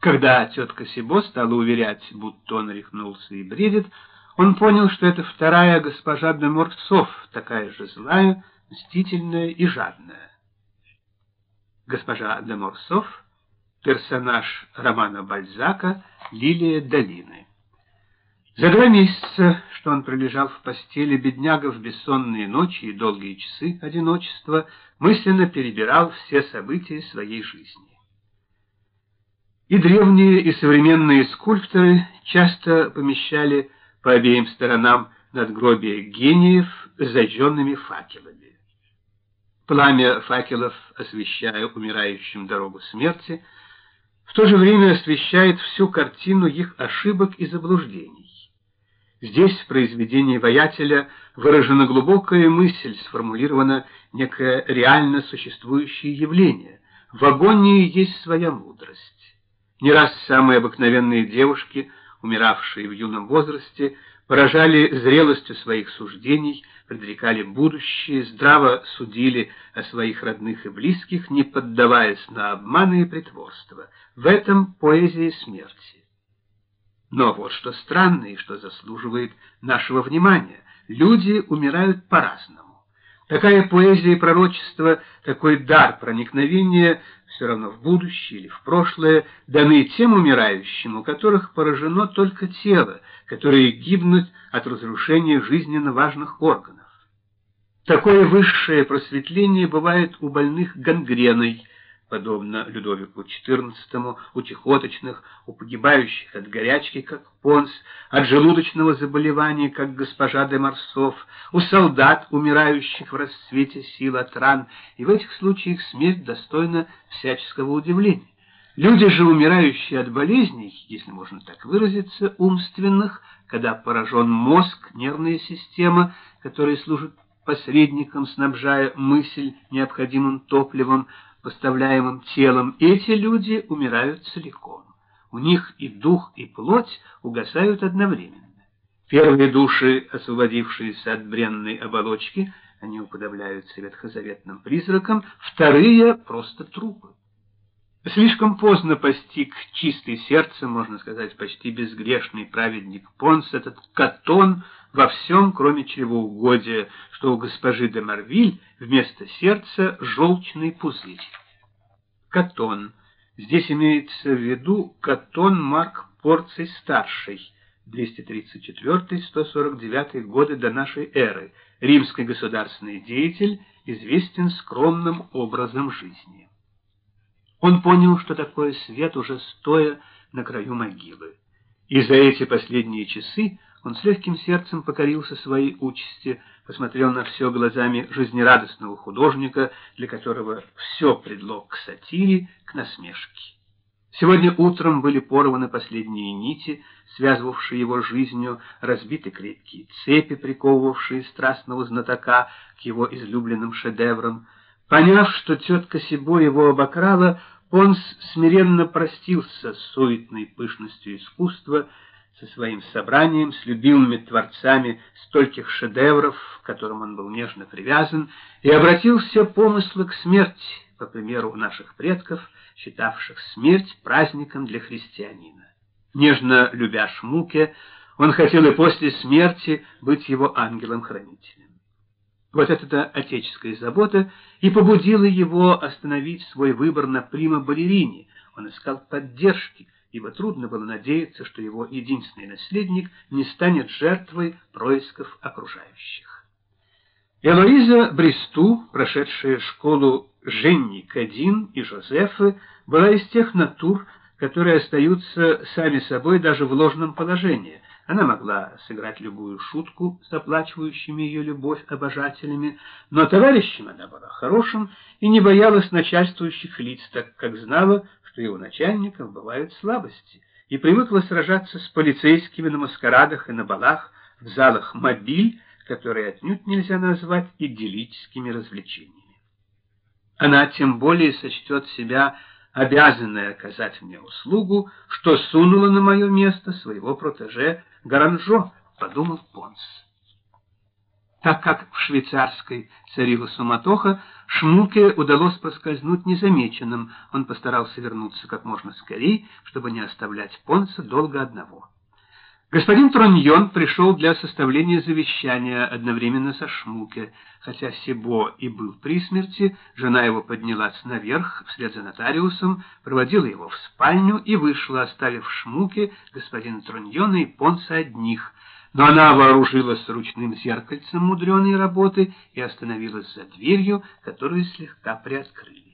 Когда тетка Сибо стала уверять, будто он рехнулся и бредит, он понял, что это вторая госпожа де Морсов, такая же злая, мстительная и жадная. Госпожа де Морсов — персонаж романа Бальзака «Лилия долины». За два месяца, что он пролежал в постели, бедняга в бессонные ночи и долгие часы одиночества, мысленно перебирал все события своей жизни. И древние, и современные скульпторы часто помещали по обеим сторонам надгробия гениев зажженными факелами. Пламя факелов, освещая умирающим дорогу смерти, в то же время освещает всю картину их ошибок и заблуждений. Здесь, в произведении воятеля, выражена глубокая мысль, сформулировано некое реально существующее явление. В агонии есть своя мудрость. Не раз самые обыкновенные девушки, умиравшие в юном возрасте, поражали зрелостью своих суждений, предрекали будущее, здраво судили о своих родных и близких, не поддаваясь на обманы и притворство. В этом поэзия смерти. Но вот что странно и что заслуживает нашего внимания. Люди умирают по-разному. Такая поэзия и пророчество, такой дар проникновения все равно в будущее или в прошлое даны тем умирающим, у которых поражено только тело, которые гибнут от разрушения жизненно важных органов. Такое высшее просветление бывает у больных гангреной, подобно Людовику XIV, у чехоточных, у погибающих от горячки, как Понс, от желудочного заболевания, как госпожа де Марсов, у солдат, умирающих в расцвете сил от ран, и в этих случаях смерть достойна всяческого удивления. Люди же, умирающие от болезней, если можно так выразиться, умственных, когда поражен мозг, нервная система, которая служит посредником, снабжая мысль необходимым топливом, поставляемым телом, эти люди умирают целиком. У них и дух, и плоть угасают одновременно. Первые души, освободившиеся от бренной оболочки, они уподобляются ветхозаветным призракам, вторые — просто трупы. Слишком поздно постиг чистый сердце, можно сказать, почти безгрешный праведник Понс, этот катон во всем, кроме чревоугодия, что у госпожи де Марвиль вместо сердца желчный пузырь. Катон. Здесь имеется в виду Катон Марк Порций Старший, 234-149 годы до нашей эры, римский государственный деятель, известен скромным образом жизни. Он понял, что такое свет, уже стоя на краю могилы. И за эти последние часы он с легким сердцем покорился своей участи, посмотрел на все глазами жизнерадостного художника, для которого все предлог к сатире, к насмешке. Сегодня утром были порваны последние нити, связывавшие его жизнью, разбиты крепкие цепи, приковывавшие страстного знатока к его излюбленным шедеврам, Поняв, что тетка Сибо его обокрала, он смиренно простился с суетной пышностью искусства, со своим собранием, с любимыми творцами стольких шедевров, к которым он был нежно привязан, и обратил все помыслы к смерти, по примеру наших предков, считавших смерть праздником для христианина. Нежно любя Шмуке, он хотел и после смерти быть его ангелом-хранителем. Вот эта отеческая забота и побудила его остановить свой выбор на прима-балерине. Он искал поддержки, ибо трудно было надеяться, что его единственный наследник не станет жертвой происков окружающих. Элоиза Бристу, прошедшая школу Женни Кадин и Жозефы, была из тех натур, которые остаются сами собой даже в ложном положении, она могла сыграть любую шутку с оплачивающими ее любовь обожателями, но товарищем она была хорошим и не боялась начальствующих лиц, так как знала, что его начальников бывают слабости, и привыкла сражаться с полицейскими на маскарадах и на балах, в залах мобиль, которые отнюдь нельзя назвать идиллическими развлечениями. Она тем более сочтет себя обязанной оказать мне услугу, что сунула на мое место своего протеже Гаранжо, подумал Понс. Так как в швейцарской царила суматоха, Шмуке удалось поскользнуть незамеченным. Он постарался вернуться как можно скорее, чтобы не оставлять Понца долго одного. Господин Троньон пришел для составления завещания одновременно со Шмуке. Хотя Себо и был при смерти, жена его поднялась наверх вслед за нотариусом, проводила его в спальню и вышла, оставив Шмуке господина Троньона и Понца одних. Но она вооружилась ручным зеркальцем мудреной работы и остановилась за дверью, которую слегка приоткрыли.